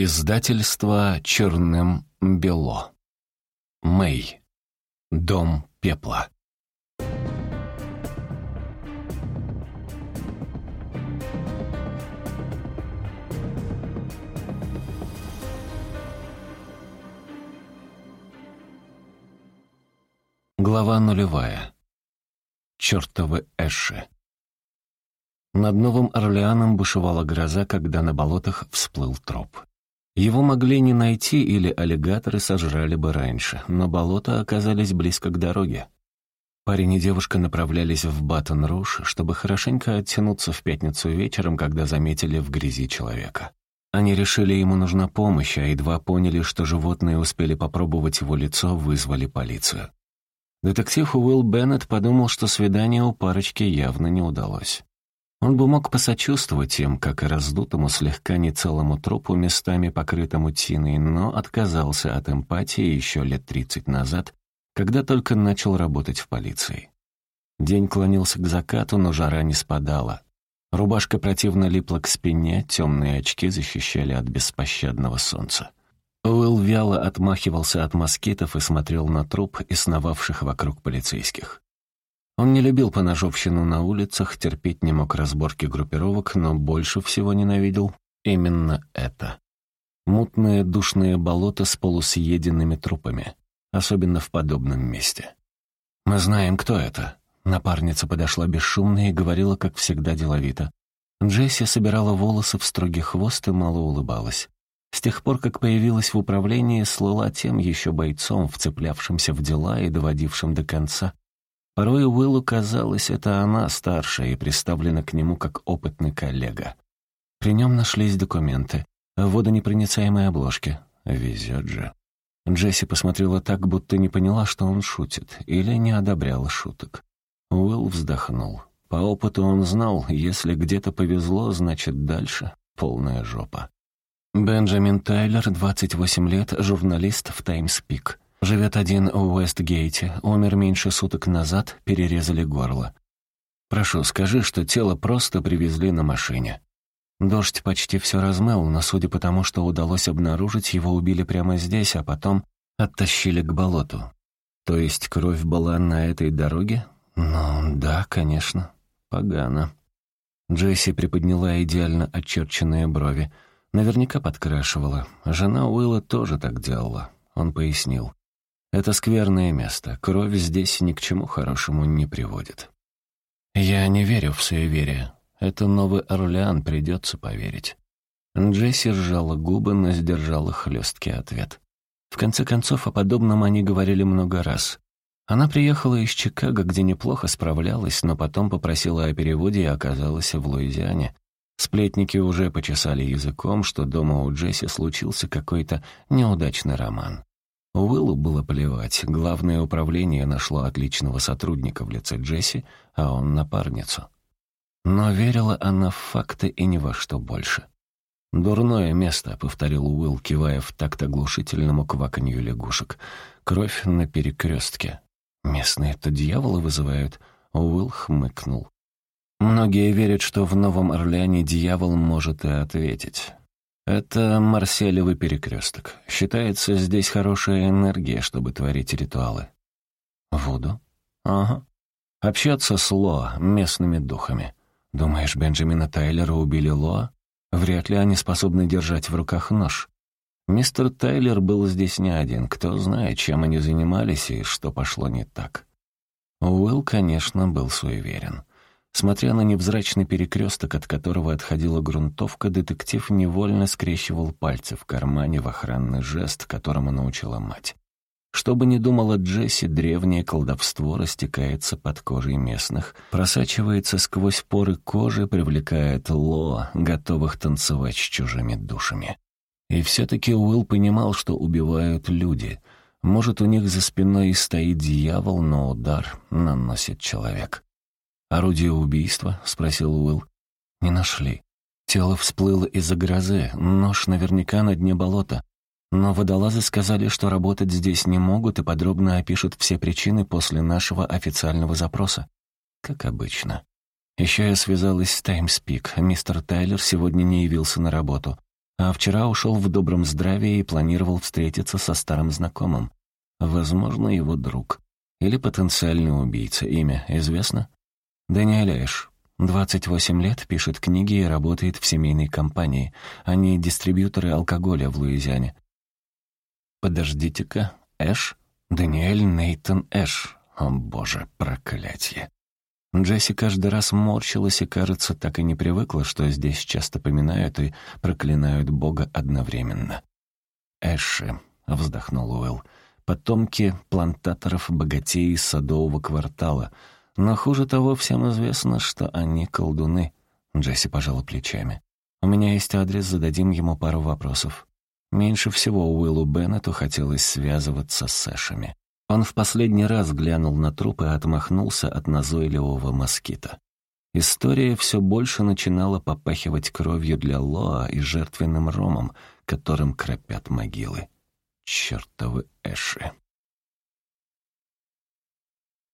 Издательство «Черным бело». Мэй. Дом пепла. Глава нулевая. Чёртовы Эши. Над Новым Орлеаном бушевала гроза, когда на болотах всплыл троп. Его могли не найти или аллигаторы сожрали бы раньше, но болота оказались близко к дороге. Парень и девушка направлялись в Баттон-Руш, чтобы хорошенько оттянуться в пятницу вечером, когда заметили в грязи человека. Они решили, ему нужна помощь, а едва поняли, что животные успели попробовать его лицо, вызвали полицию. Детектив Уилл Беннет подумал, что свидание у парочки явно не удалось. Он бы мог посочувствовать им, как и раздутому, слегка нецелому трупу, местами покрытому тиной, но отказался от эмпатии еще лет тридцать назад, когда только начал работать в полиции. День клонился к закату, но жара не спадала. Рубашка противно липла к спине, темные очки защищали от беспощадного солнца. Уилл вяло отмахивался от москитов и смотрел на труп и сновавших вокруг полицейских. Он не любил поножовщину на улицах, терпеть не мог разборки группировок, но больше всего ненавидел именно это. Мутные душные болота с полусъеденными трупами, особенно в подобном месте. «Мы знаем, кто это». Напарница подошла бесшумно и говорила, как всегда, деловито. Джесси собирала волосы в строгий хвост и мало улыбалась. С тех пор, как появилась в управлении, слыла тем еще бойцом, вцеплявшимся в дела и доводившим до конца Порой Уиллу казалось, это она старшая и приставлена к нему как опытный коллега. При нем нашлись документы, водонепроницаемые обложки. Везет же. Джесси посмотрела так, будто не поняла, что он шутит, или не одобряла шуток. Уилл вздохнул. По опыту он знал, если где-то повезло, значит дальше полная жопа. Бенджамин Тайлер, 28 лет, журналист в «Таймс Пик». Живет один в Уэстгейте, умер меньше суток назад, перерезали горло. Прошу, скажи, что тело просто привезли на машине. Дождь почти все размыл, но судя по тому, что удалось обнаружить, его убили прямо здесь, а потом оттащили к болоту. То есть кровь была на этой дороге? Ну, да, конечно. Погано. Джесси приподняла идеально очерченные брови. Наверняка подкрашивала. Жена Уилла тоже так делала. Он пояснил. Это скверное место. Кровь здесь ни к чему хорошему не приводит. Я не верю в суеверие. Это Новый Орлеан, придется поверить. Джесси сжала губы, но сдержала хлесткий ответ. В конце концов, о подобном они говорили много раз. Она приехала из Чикаго, где неплохо справлялась, но потом попросила о переводе и оказалась в Луизиане. Сплетники уже почесали языком, что дома у Джесси случился какой-то неудачный роман. Уиллу было плевать. Главное управление нашло отличного сотрудника в лице Джесси, а он напарницу. Но верила она в факты и ни во что больше. «Дурное место», — повторил Уилл, кивая в такт оглушительному кваканью лягушек. «Кровь на перекрестке. Местные-то дьяволы вызывают». Уилл хмыкнул. «Многие верят, что в Новом Орлеане дьявол может и ответить. Это Марселевый перекресток. Считается, здесь хорошая энергия, чтобы творить ритуалы. Вуду? Ага. Общаться с Лоа, местными духами. Думаешь, Бенджамина Тайлера убили Лоа? Вряд ли они способны держать в руках нож. Мистер Тайлер был здесь не один. Кто знает, чем они занимались и что пошло не так. Уилл, конечно, был суеверен. Смотря на невзрачный перекресток, от которого отходила грунтовка, детектив невольно скрещивал пальцы в кармане в охранный жест, которому научила мать. Что бы ни думала Джесси, древнее колдовство растекается под кожей местных, просачивается сквозь поры кожи, привлекает Ло, готовых танцевать с чужими душами. И все-таки Уилл понимал, что убивают люди. Может, у них за спиной и стоит дьявол, но удар наносит человек. «Орудие убийства?» — спросил Уилл. «Не нашли. Тело всплыло из-за грозы, нож наверняка на дне болота. Но водолазы сказали, что работать здесь не могут и подробно опишут все причины после нашего официального запроса. Как обычно. Еще я связалась с Таймспик. Мистер Тайлер сегодня не явился на работу. А вчера ушел в добром здравии и планировал встретиться со старым знакомым. Возможно, его друг. Или потенциальный убийца. Имя известно? Даниэль Эш. 28 лет, пишет книги и работает в семейной компании. Они дистрибьюторы алкоголя в Луизиане. Подождите-ка, Эш? Даниэль Нейтон Эш. О боже, проклятие. Джесси каждый раз морщилась и, кажется, так и не привыкла, что здесь часто поминают и проклинают Бога одновременно. «Эши», — вздохнул Уэлл, — «потомки плантаторов богатей садового квартала. Но хуже того, всем известно, что они колдуны». Джесси пожала плечами. «У меня есть адрес, зададим ему пару вопросов». Меньше всего Уиллу Беннету хотелось связываться с Эшами. Он в последний раз глянул на труп и отмахнулся от назойливого москита. История все больше начинала попахивать кровью для Лоа и жертвенным ромом, которым кропят могилы. Чертовы Эши.